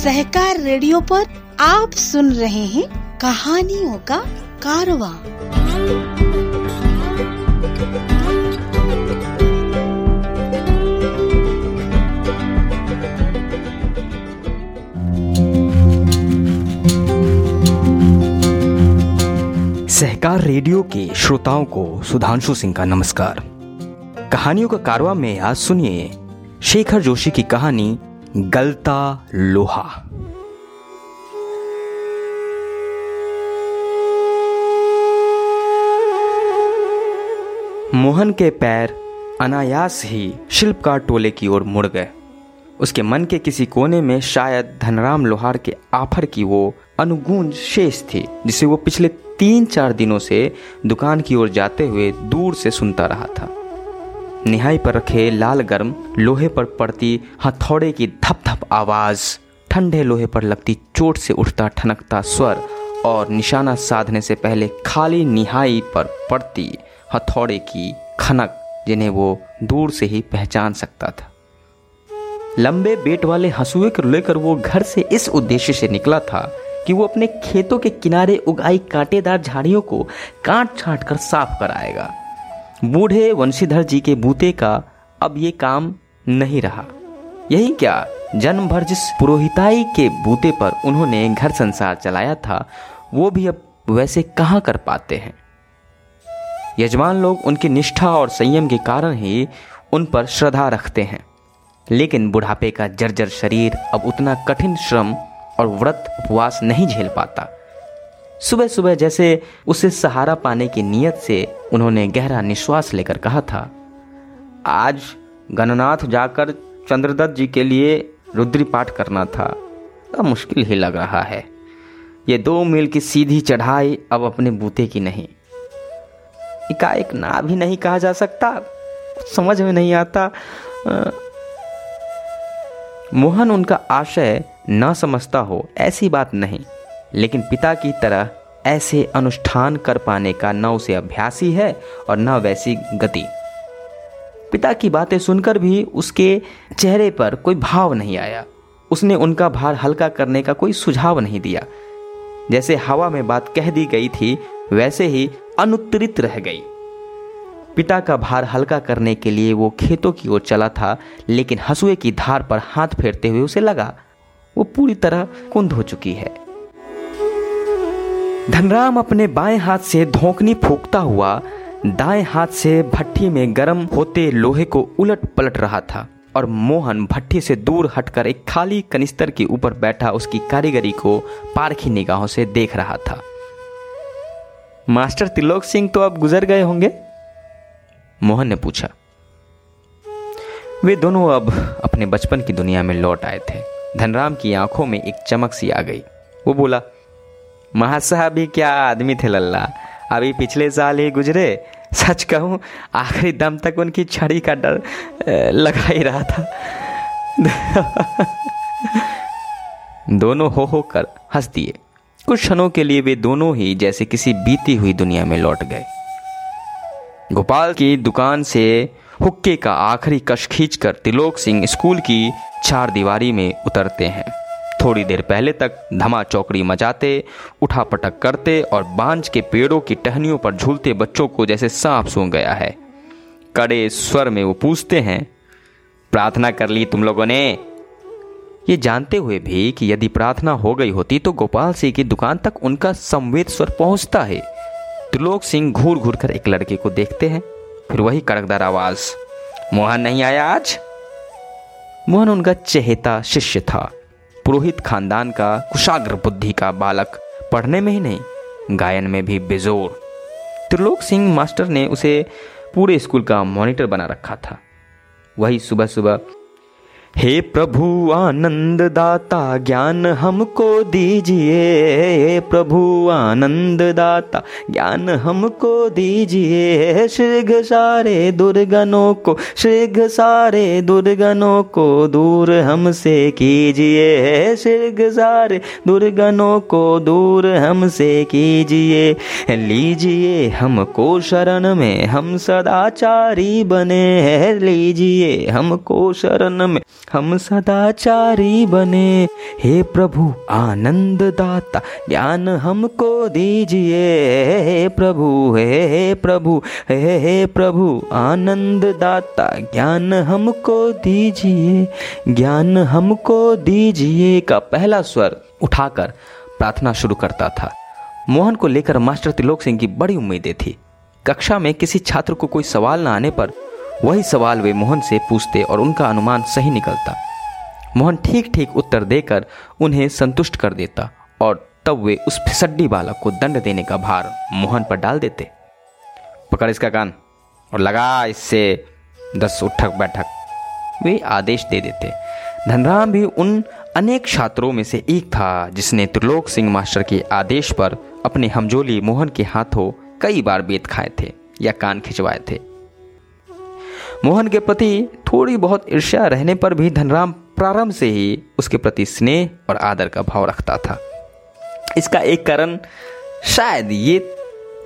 सहकार radio पर आप सुन रहे हैं कहानियों का कारवा। सहकार रेडियो के श्रोताओं को सुधांशु सिंह का नमस्कार। कहानियों का कारवा में आज सुनिए शेखर जोशी की कहानी गलता लोहा। मोहन के पैर अनायास ही शिल्पकार टोले की ओर मुड़ गए। उसके मन के किसी कोने में शायद धनराम लोहार के आफर की वो अनुगूंज शेष थी, जिसे वो पिछले तीन चार दिनों से दुकान की ओर जाते हुए दूर से सुनता रहा था। निहाई पर रखे लाल गर्म लोहे पर पड़ती हथौड़े की धप धप आवाज़। ठंडे लोहे पर लगती चोट से उठता ठनकता स्वर और निशाना साधने से पहले खाली निहाई पर पड़ती हथौड़े की खनक, जिन्हें वो दूर से ही पहचान सकता था। लंबे बेट वाले हंसुए को लेकर वो घर से इस उद्देश्य से निकला था कि वो अपने खेतों के किनारे उगाई कांटेदार झाड़ियों को काट छाट कर साफ़ कराएगा। बूढ़े वंशीधर जी के बूते का अब ये काम नहीं रहा। यही क्या जन्म भर जिस पुरोहिताई के बूते पर उन्होंने घर संसार चलाया था, वो भी अब वैसे कहाँ कर पाते हैं? यजमान लोग उनकी निष्ठा और संयम के कारण ही उन पर श्रद्धा रखते हैं। लेकिन बुढ़ापे का जर्जर शरीर अब उतना कठिन श्रम और व्रत उपवास नहीं झेल पाता। सुबह सुबह जैसे उसे सहारा पाने की नीयत से उन्होंने गहरा निश्वास लेकर कहा था, आज गणनाथ जाकर चंद्रदत्त जी के लिए रुद्री पाठ करना था। अब मुश्किल ही लग रहा है। ये दो मील की सीधी चढ़ाई अब अपने बूते की नहीं। एकाएक ना भी नहीं कहा जा सकता। समझ में नहीं आता। मोहन उनका आशय न समझता हो ऐसी बात नहीं। लेकिन पिता की तरह ऐसे अनुष्ठान कर पाने का न उसे अभ्यास ही है और न वैसी गति। पिता की बातें सुनकर भी उसके चेहरे पर कोई भाव नहीं आया। उसने उनका भार हल्का करने का कोई सुझाव नहीं दिया। जैसे हवा में बात कह दी गई थी, वैसे ही अनुत्तरित रह गई। पिता का भार हल्का करने के लिए वो खेतों की ओर चला था, लेकिन हसुए की धार पर हाथ फेरते हुए उसे लगा। वो पूरी तरह कुंद हो चुकी है। धनराम अपने बाएँ हाथ से धोकनी फूकता हुआ दाएँ हाथ से भट्टी में गर्म होते लोहे को उलट पलट रहा था और मोहन भट्टी से दूर हटकर एक खाली कनिस्तर के ऊपर बैठा उसकी कारीगरी को पारखी निगाहों से देख रहा था। मास्टर तिलोक सिंह तो अब गुजर गए होंगे? मोहन ने पूछा। वे दोनों अब अपने बचपन की दुनिया में लौट आए थे। धनराम की आँखों में एक चमक सी आ गई। वो बोला महासाहब भी क्या आदमी थे लल्ला। अभी पिछले साल ही गुजरे, सच कहूँ, आखिरी दम तक उनकी छड़ी का डर लगा ही रहा था। दोनों हो हो कर हंस दिए। कुछ क्षणों के लिए वे दोनों ही जैसे किसी बीती हुई दुनिया में लौट गए। गोपाल की दुकान से हुक्के का आखिरी कश खींचकर तिलोक सिंह स्कूल की चार दीवारी में उतरते हैं। थोड़ी देर पहले तक धमा चौकड़ी मचाते, उठा पटक करते और बांझ के पेड़ों की टहनियों पर झूलते बच्चों को जैसे सांप सूंघ गया है। कड़े स्वर में वो पूछते हैं, प्रार्थना कर ली तुम लोगों ने? ये जानते हुए भी कि यदि प्रार्थना हो गई होती तो गोपाल सिंह की दुकान तक उनका संवेद स्वर पहुँचता है। त्रिलोक सिंह घूर घूर कर एक लड़के को देखते हैं, फिर वही कड़कदार आवाज़, मोहन नहीं आया आज? मोहन उनका चहेता शिष्य था। पुरोहित खानदान का, कुशाग्र बुद्धि का बालक पढ़ने में ही नहीं, गायन में भी बेजोर। त्रिलोक सिंह मास्टर ने उसे पूरे स्कूल का मॉनिटर बना रखा था। वही सुबह सुबह हे प्रभु आनंद दाता ज्ञान हमको दीजिए। प्रभु आनंद दाता ज्ञान हमको दीजिए। शीघ्र सारे दुर्गनों को, शीघ्र सारे दुर्गनों को दूर हमसे कीजिए। शीघ्र सारे दुर्गनों को दूर हमसे कीजिए। लीजिए हमको शरण में, हम सदाचारी बने लीजिए हमको शरण में। हम सदाचारी बने। हे प्रभु आनंद दाता ज्ञान हमको दीजिए। हे प्रभु हे प्रभु, हे हे प्रभु आनंद दाता ज्ञान हमको दीजिए। ज्ञान हमको दीजिए का पहला स्वर उठाकर प्रार्थना शुरू करता था। मोहन को लेकर मास्टर त्रिलोक सिंह की बड़ी उम्मीदें थी। कक्षा में किसी छात्र को कोई सवाल न आने पर वही सवाल वे मोहन से पूछते और उनका अनुमान सही निकलता। मोहन ठीक ठीक उत्तर देकर उन्हें संतुष्ट कर देता और तब वे उस फिसड्डी बालक को दंड देने का भार मोहन पर डाल देते। पकड़ इसका कान और लगा इससे दस उठक बैठक। वे आदेश दे देते। धनराम भी उन अनेक छात्रों में से एक था जिसने त्रिलोक सिंह मास्टर के आदेश पर अपने हमजोली मोहन के हाथों कई बार बेत खाए थे या कान खिंचवाए थे। मोहन के प्रति थोड़ी बहुत ईर्ष्या रहने पर भी धनराम प्रारंभ से ही उसके प्रति स्नेह और आदर का भाव रखता था। इसका एक कारण शायद ये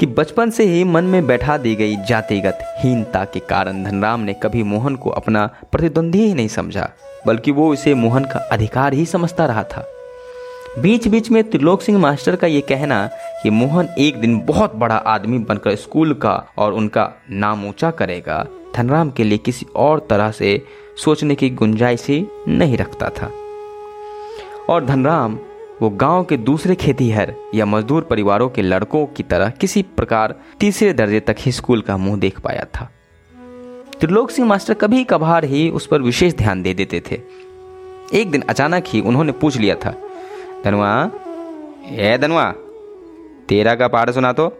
कि बचपन से ही मन में बैठा दी गई जातिगत हीनता के कारण धनराम ने कभी मोहन को अपना प्रतिद्वंदी ही नहीं समझा, बल्कि वो इसे मोहन का अधिकार ही समझता रहा था। बीच बीच में त्रिलोक सिंह मास्टर का ये कहना कि मोहन एक दिन बहुत बड़ा आदमी बनकर स्कूल का और उनका नाम ऊँचा करेगा धनराम के लिए किसी और तरह से सोचने की गुंजाइश ही नहीं रखता था। और धनराम, वो गाँव के दूसरे खेतीहर या मजदूर परिवारों के लड़कों की तरह किसी प्रकार तीसरे दर्जे तक ही स्कूल का मुँह देख पाया था। त्रिलोक सिंह मास्टर कभी कभार ही उस पर विशेष ध्यान दे देते थे। एक दिन अचानक ही उन्होंने पूछ लिया था धनवा ए धनुआ, तेरा का पहाड़ सुना तो।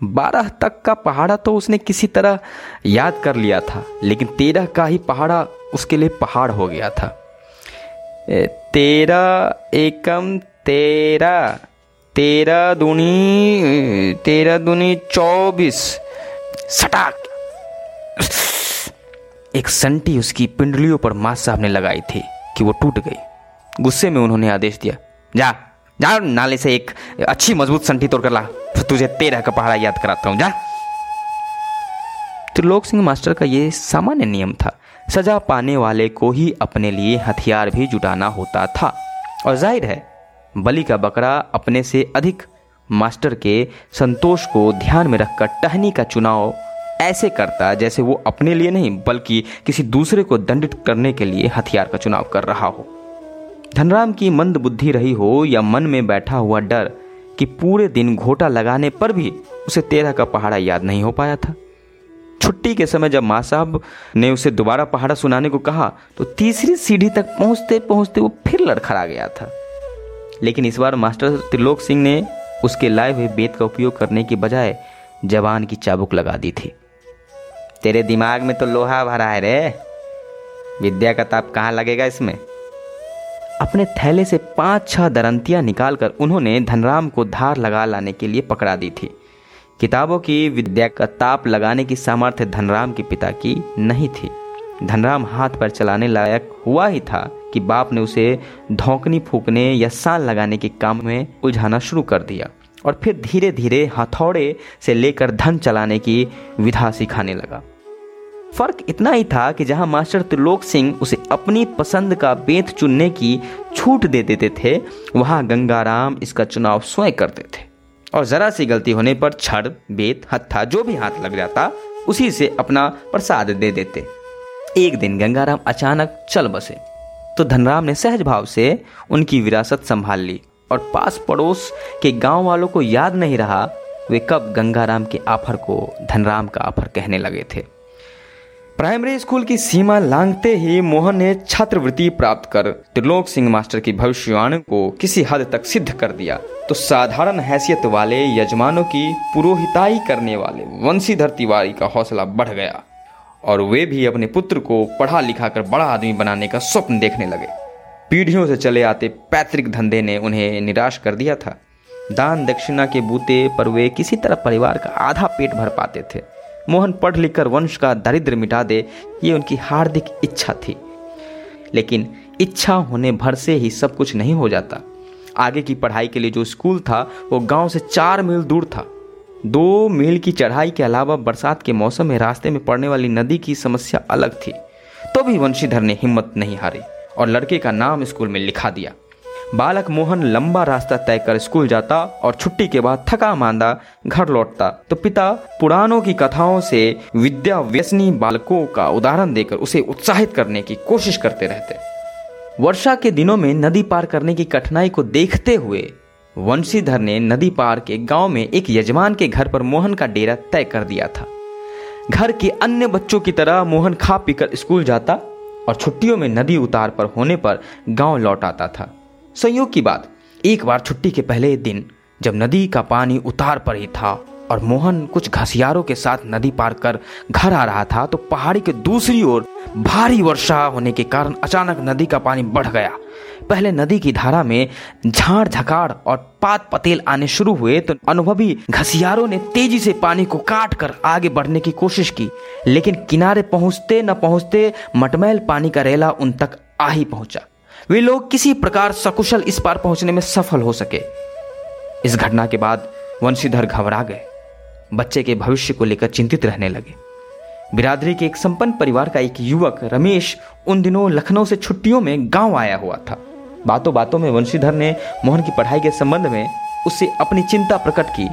बारह तक का पहाड़ा तो उसने किसी तरह याद कर लिया था, लेकिन तेरह का ही पहाड़ा उसके लिए पहाड़ हो गया था। तेरह एकम तेरह तेरह दूनी तेरह दूनी चौबीस, सटाक। एक संटी उसकी पिंडलियों पर माँ साहब ने लगाई थी कि वो टूट गई। गुस्से में उन्होंने आदेश दिया, जा जा, नाले से एक अच्छी मज़बूत संठी तोड़कर ला। तुझे तेरह का पहाड़ा याद कराता हूँ, जा। त्रिलोक सिंह मास्टर का ये सामान्य नियम था। सजा पाने वाले को ही अपने लिए हथियार भी जुटाना होता था। और ज़ाहिर है, बलि का बकरा अपने से अधिक मास्टर के संतोष को ध्यान में रखकर टहनी का चुनाव ऐसे करता जैसे वो अपने लिए नहीं, बल्कि किसी दूसरे को दंडित करने के लिए हथियार का चुनाव कर रहा हो। धनराम की मंद बुद्धि रही हो या मन में बैठा हुआ डर कि पूरे दिन घोटा लगाने पर भी उसे तेरह का पहाड़ा याद नहीं हो पाया था। छुट्टी के समय जब माँ साहब ने उसे दोबारा पहाड़ा सुनाने को कहा तो तीसरी सीढ़ी तक पहुँचते पहुँचते वो फिर लड़खड़ा गया था। लेकिन इस बार मास्टर त्रिलोक सिंह ने उसके लाए हुए बेत का उपयोग करने की बजाय जवान की चाबुक लगा दी थी। तेरे दिमाग में तो लोहा भरा है रे। विद्या का ताप कहाँ लगेगा इसमें? अपने थैले से पाँच छह दरंतियाँ निकालकर उन्होंने धनराम को धार लगा लाने के लिए पकड़ा दी थी। किताबों की विद्या का ताप लगाने की सामर्थ्य धनराम के पिता की नहीं थी। धनराम हाथ पर चलाने लायक हुआ ही था कि बाप ने उसे धोकनी फूकने या साल लगाने के काम में उलझाना शुरू कर दिया और फिर धीरे धीरे हथौड़े से लेकर धन चलाने की विधा सिखाने लगा। फ़र्क इतना ही था कि जहाँ मास्टर त्रिलोक सिंह उसे अपनी पसंद का बेत चुनने की छूट दे देते थे, वहाँ गंगाराम इसका चुनाव स्वयं करते थे। और जरा सी गलती होने पर छड़, बेत, हत्था, जो भी हाथ लग जाता, उसी से अपना प्रसाद दे देते। एक दिन गंगाराम अचानक चल बसे। तो धनराम ने सहज भाव से उनकी विरासत संभाल ली और पास पड़ोस के गाँव वालों को याद नहीं रहा, वे कब गंगाराम के आफर को धनराम का आफर कहने लगे थे। प्राइमरी स्कूल की सीमा लांघते ही मोहन ने छात्रवृत्ति प्राप्त कर त्रिलोक सिंह मास्टर की भविष्यवाणी को किसी हद तक सिद्ध कर दिया। तो साधारण हैसियत वाले यजमानों की पुरोहिताई करने वाले वंशीधर तिवारी का हौसला बढ़ गया और वे भी अपने पुत्र को पढ़ा लिखा कर बड़ा आदमी बनाने का स्वप्न देखने लगे। पीढ़ियों से चले आते पैतृक धंधे ने उन्हें निराश कर दिया था। दान दक्षिणा के बूते पर वे किसी तरह परिवार का आधा पेट भर पाते थे। मोहन पढ़ लिख कर वंश का दारिद्र मिटा दे, ये उनकी हार्दिक इच्छा थी। लेकिन इच्छा होने भर से ही सब कुछ नहीं हो जाता। आगे की पढ़ाई के लिए जो स्कूल था, वो गाँव से चार मील दूर था। दो मील की चढ़ाई के अलावा बरसात के मौसम में रास्ते में पड़ने वाली नदी की समस्या अलग थी। तो भी वंशीधर ने हिम्मत नहीं हारी और लड़के का नाम स्कूल में लिखा दिया। बालक मोहन लंबा रास्ता तय कर स्कूल जाता और छुट्टी के बाद थका मांदा घर लौटता। तो पिता पुराणों की कथाओं से विद्या व्यसनी बालकों का उदाहरण देकर उसे उत्साहित करने की कोशिश करते रहते। वर्षा के दिनों में नदी पार करने की कठिनाई को देखते हुए वंशीधर ने नदी पार के गाँव में एक यजमान के घर पर मोहन का डेरा तय कर दिया था। घर के अन्य बच्चों की तरह मोहन खा पीकर स्कूल जाता और छुट्टियों में नदी उतार पर होने पर गाँव लौट आता था। संयोग की बात, एक बार छुट्टी के पहले दिन, जब नदी का पानी उतार पर ही था और मोहन कुछ घसियारों के साथ नदी पार कर घर आ रहा था तो पहाड़ी के दूसरी ओर भारी वर्षा होने के कारण अचानक नदी का पानी बढ़ गया। पहले नदी की धारा में झाड़ झकाड़ और पात पतेल आने शुरू हुए तो अनुभवी घसियारों ने तेज़ी से पानी को काट कर आगे बढ़ने की कोशिश की, लेकिन किनारे पहुँचते न पहुँचते मटमैल पानी का रेला उन तक आ ही पहुँचा। वे लोग किसी प्रकार सकुशल इस पार पहुँचने में सफल हो सके। इस घटना के बाद वंशीधर घबरा गए। बच्चे के भविष्य को लेकर चिंतित रहने लगे। बिरादरी के एक संपन्न परिवार का एक युवक, रमेश, उन दिनों लखनऊ से छुट्टियों में गाँव आया हुआ था। बातों बातों में वंशीधर ने मोहन की पढ़ाई के संबंध में उससे अपनी चिंता प्रकट की।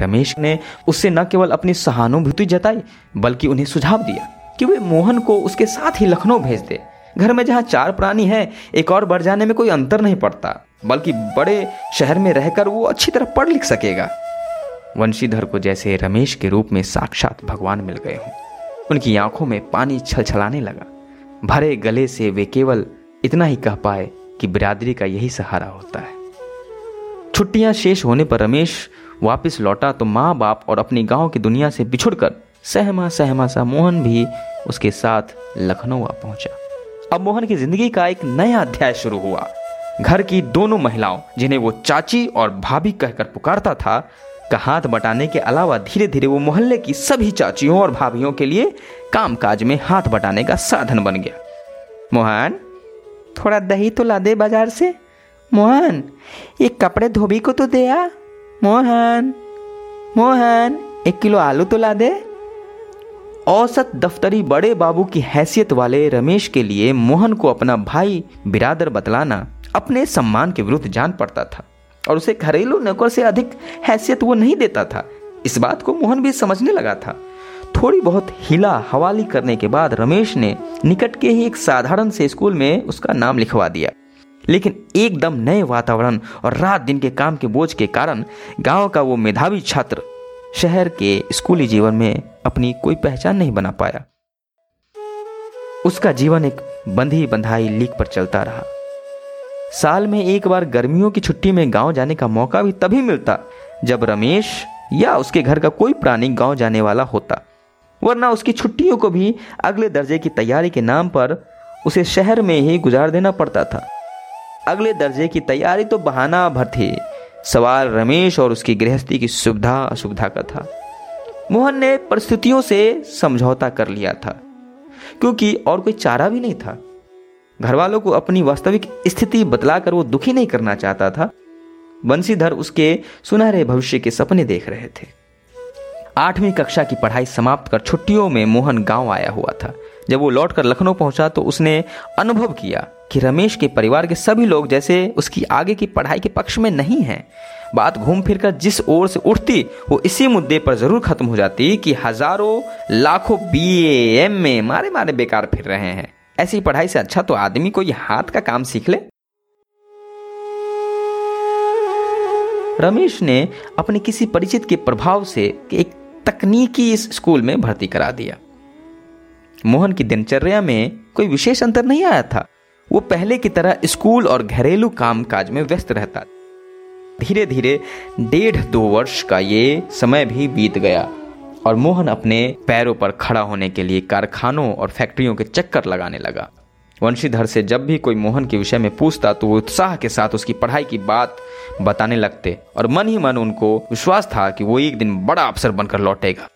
रमेश ने उससे न केवल अपनी सहानुभूति जताई, बल्कि उन्हें सुझाव दिया कि वे मोहन को उसके साथ ही लखनऊ भेज दे। घर में जहाँ चार प्राणी हैं, एक और बढ़ जाने में कोई अंतर नहीं पड़ता, बल्कि बड़े शहर में रहकर वो अच्छी तरह पढ़ लिख सकेगा। वंशीधर को जैसे रमेश के रूप में साक्षात भगवान मिल गए हों, उनकी आँखों में पानी छलछलाने लगा। भरे गले से वे केवल इतना ही कह पाए कि बिरादरी का यही सहारा होता है। छुट्टियाँ शेष होने पर रमेश वापस लौटा तो माँ बाप और अपने गाँव की दुनिया से बिछुड़कर सहमा सहमा सा मोहन भी उसके साथ लखनऊ पहुँचा। अब मोहन की ज़िंदगी का एक नया अध्याय शुरू हुआ। घर की दोनों महिलाओं, जिन्हें वो चाची और भाभी कहकर पुकारता था, का हाथ बटाने के अलावा धीरे धीरे वो मोहल्ले की सभी चाचियों और भाभीियों के लिए कामकाज में हाथ बटाने का साधन बन गया। मोहन, थोड़ा दही तो ला दे बाज़ार से। मोहन ये कपड़े धोबी को तो दे आ। मोहन मोहन, एक किलो आलू तो ला दे। औसत दफ्तरी बड़े बाबू की हैसियत वाले रमेश के लिए मोहन को अपना भाई बिरादर बतलाना अपने सम्मान के विरुद्ध जान पड़ता था और उसे घरेलू नौकर से अधिक हैसियत वो नहीं देता था। इस बात को मोहन भी समझने लगा था। थोड़ी बहुत हिला हवाली करने के बाद रमेश ने निकट के ही एक साधारण से स्कूल में उसका नाम लिखवा दिया। लेकिन एकदम नए वातावरण और रात दिन के काम के बोझ के कारण गाँव का वो मेधावी छात्र शहर के स्कूली जीवन में अपनी कोई पहचान नहीं बना पाया। उसका जीवन एक बंधी बंधाई लीक पर चलता रहा। साल में एक बार गर्मियों की छुट्टी में गाँव जाने का मौका भी तभी मिलता, जब रमेश या उसके घर का कोई प्राणी गाँव जाने वाला होता। वरना उसकी छुट्टियों को भी अगले दर्जे की तैयारी के नाम पर उसे शहर में ही गुजार देना पड़ता था। अगले दर्जे की तैयारी तो बहाना भर थी। सवाल रमेश और उसकी गृहस्थी की सुविधा असुविधा का था। मोहन ने परिस्थितियों से समझौता कर लिया था, क्योंकि और कोई चारा भी नहीं था। घर वालों को अपनी वास्तविक स्थिति बतलाकर वो दुखी नहीं करना चाहता था। बंसीधर उसके सुनहरे भविष्य के सपने देख रहे थे। आठवीं कक्षा की पढ़ाई समाप्त कर छुट्टियों में मोहन गाँव आया हुआ था। जब वो लौटकर लखनऊ पहुँचा तो उसने अनुभव किया कि रमेश के परिवार के सभी लोग जैसे उसकी आगे की पढ़ाई के पक्ष में नहीं हैं। बात घूम फिर कर जिस ओर से उठती, वो इसी मुद्दे पर ज़रूर खत्म हो जाती कि हज़ारों, लाखों बी एम में मारे मारे बेकार फिर रहे हैं। ऐसी पढ़ाई से अच्छा तो आदमी कोई हाथ का काम सीख ले। रमेश ने अपने किसी परिचित के प्रभाव से एक तकनीकी स्कूल में भर्ती करा दिया। मोहन की दिनचर्या में कोई विशेष अंतर नहीं आया था। वो पहले की तरह स्कूल और घरेलू कामकाज में व्यस्त रहता धीरे धीरे डेढ़ दो वर्ष का ये समय भी बीत गया और मोहन अपने पैरों पर खड़ा होने के लिए कारखानों और फैक्ट्रियों के चक्कर लगाने लगा। वंशीधर से जब भी कोई मोहन के विषय में पूछता तो वो उत्साह के साथ उसकी पढ़ाई की बात बताने लगते और मन ही मन उनको विश्वास था कि वो एक दिन बड़ा अफसर बनकर लौटेगा।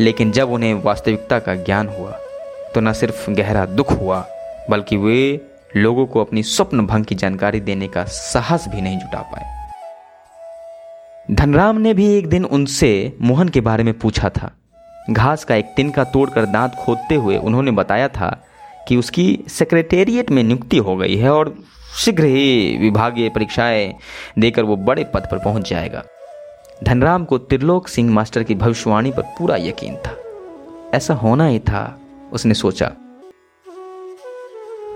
लेकिन जब उन्हें वास्तविकता का ज्ञान हुआ तो न सिर्फ़ गहरा दुख हुआ बल्कि वे लोगों को अपनी स्वप्न भंग की जानकारी देने का साहस भी नहीं जुटा पाए। धनराम ने भी एक दिन उनसे मोहन के बारे में पूछा था। घास का एक तिनका तोड़कर दांत खोदते हुए उन्होंने बताया था कि उसकी सेक्रेटेरिएट में नियुक्ति हो गई है और शीघ्र ही विभागीय परीक्षाएँ देकर वो बड़े पद पर पहुँच जाएगा। धनराम को त्रिलोक सिंह मास्टर की भविष्यवाणी पर पूरा यकीन था। ऐसा होना ही था, उसने सोचा।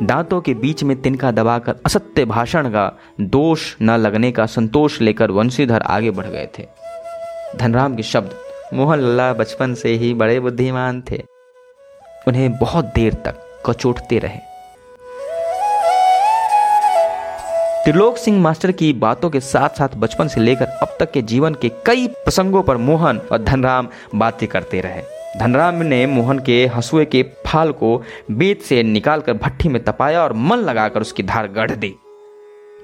दांतों के बीच में तिनका दबाकर असत्य भाषण का दोष न लगने का संतोष लेकर वंशीधर आगे बढ़ गए थे। धनराम के शब्द मोहन लल्ला बचपन से ही बड़े बुद्धिमान थे। उन्हें बहुत देर तक कचोटते रहे। त्रिलोक सिंह मास्टर की बातों के साथ साथ बचपन से लेकर अब तक के जीवन के कई प्रसंगों पर मोहन और धनराम बातें करते रहे। धनराम ने मोहन के हंसुए के फाल को बेत से निकालकर भट्टी में तपाया और मन लगाकर उसकी धार गढ़ दी।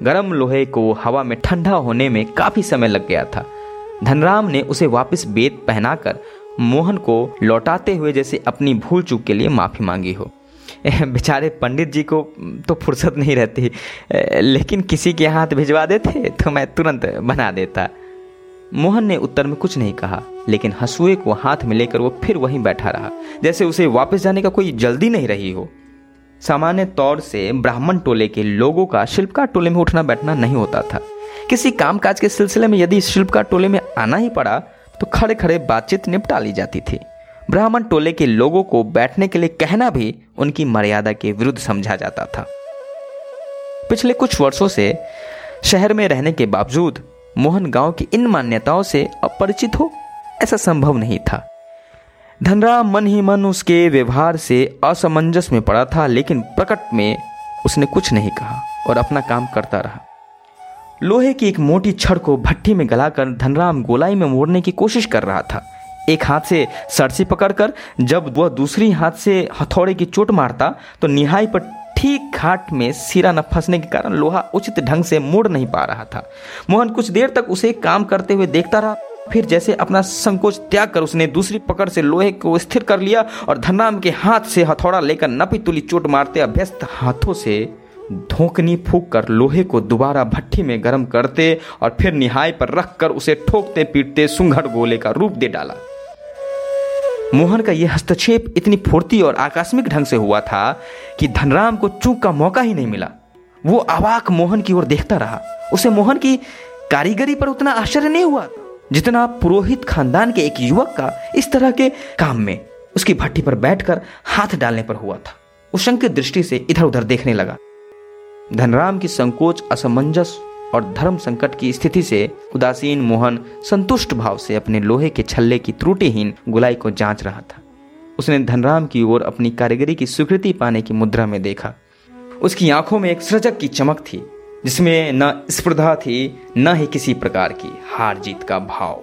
गरम लोहे को हवा में ठंडा होने में काफ़ी समय लग गया था। धनराम ने उसे वापस बेत पहनाकर मोहन को लौटाते हुए जैसे अपनी भूल चूक के लिए माफ़ी मांगी हो। बेचारे पंडित जी को तो फुर्सत नहीं रहती। लेकिन किसी के हाथ भिजवा देते तो मैं तुरंत बना देता। मोहन ने उत्तर में कुछ नहीं कहा। लेकिन हंसुए को हाथ में लेकर वो फिर वहीं बैठा रहा। जैसे उसे वापस जाने का कोई जल्दी नहीं रही हो। सामान्य तौर से ब्राह्मण टोले के लोगों का शिल्पकार टोले में उठना बैठना नहीं होता था। किसी कामकाज के सिलसिले में यदि शिल्पकार टोले में आना ही पड़ा तो खड़े खड़े बातचीत निपटा ली जाती थी। ब्राह्मण टोले के लोगों को बैठने के लिए कहना भी उनकी मर्यादा के विरुद्ध समझा जाता था। पिछले कुछ वर्षों से शहर में रहने के बावजूद मोहन गाँव की इन मान्यताओं से अपरिचित हो ऐसा संभव नहीं था। धनराम मन ही मन उसके व्यवहार से असमंजस में पड़ा था, लेकिन प्रकट में उसने कुछ नहीं कहा और अपना काम करता रहा। लोहे की एक मोटी छड़ को भट्टी में गलाकर धनराम गोलाई में मोड़ने की कोशिश कर रहा था। एक हाथ से सरसी पकड़कर, जब वह दूसरी हाथ से हथौड़े की चोट मारता तो निहाई पर ठीक घाट में सिरा न फंसने के कारण लोहा उचित ढंग से मोड़ नहीं पा रहा था। मोहन कुछ देर तक उसे काम करते हुए देखता रहा। फिर जैसे अपना संकोच त्याग कर उसने दूसरी पकड़ से लोहे को स्थिर कर लिया और धनराम के हाथ से हथौड़ा लेकर नपी तुली चोट मारते अभ्यस्त हाथों से धोकनी फूक कर लोहे को दोबारा भट्टी में गर्म करते और फिर निहाय पर रखकर उसे ठोकते, पीटते, सुंघड़ गोले का रूप दे डाला। मोहन का यह हस्तक्षेप इतनी फुर्ती और आकस्मिक ढंग से हुआ था कि धनराम को चूक का मौका ही नहीं मिला। वो अवाक मोहन की ओर देखता रहा। उसे मोहन की कारीगरी पर उतना आश्चर्य नहीं हुआ। जितना पुरोहित खानदान के एक युवक का इस तरह के काम में उसकी भट्टी पर बैठकर हाथ डालने पर हुआ था। उस शंकित दृष्टि से इधर उधर देखने लगा। धनराम की संकोच, असमंजस और धर्म संकट की स्थिति से उदासीन मोहन संतुष्ट भाव से अपने लोहे के छल्ले की त्रुटिहीन गुलाई को जाँच रहा था। उसने धनराम की ओर अपनी कारीगरी की स्वीकृति पाने की मुद्रा में देखा। उसकी आँखों में एक सृजक की चमक थी। जिसमें न स्पर्धा थी, न ही किसी प्रकार की हार जीत का भाव।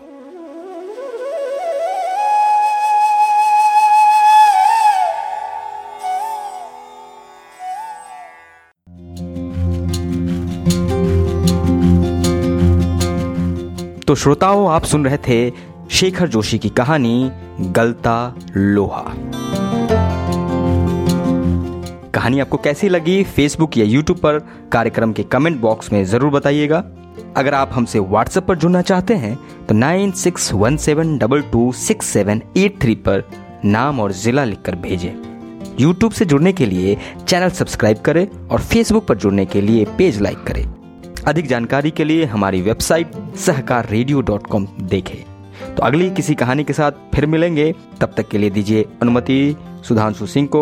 तो श्रोताओं, आप सुन रहे थे शेखर जोशी की कहानी, गलता लोहा। कहानी आपको कैसी लगी? फेसबुक या यूट्यूब पर कार्यक्रम के कमेंट बॉक्स में ज़रूर बताइएगा। अगर आप हमसे व्हाट्सएप पर जुड़ना चाहते हैं तो nine six one seven double two six seven eight three पर नाम और जिला लिखकर भेजें। यूट्यूब से जुड़ने के लिए चैनल सब्सक्राइब करें और फेसबुक पर जुड़ने के लिए पेज लाइक करें। अधिक जानकारी के लिए हमारी website Sahakar radio dot com देखें। तो अगली किसी कहानी के साथ फिर मिलेंगे। तब तक के लिए दीजिए अनुमति। सुधांशु सिंह को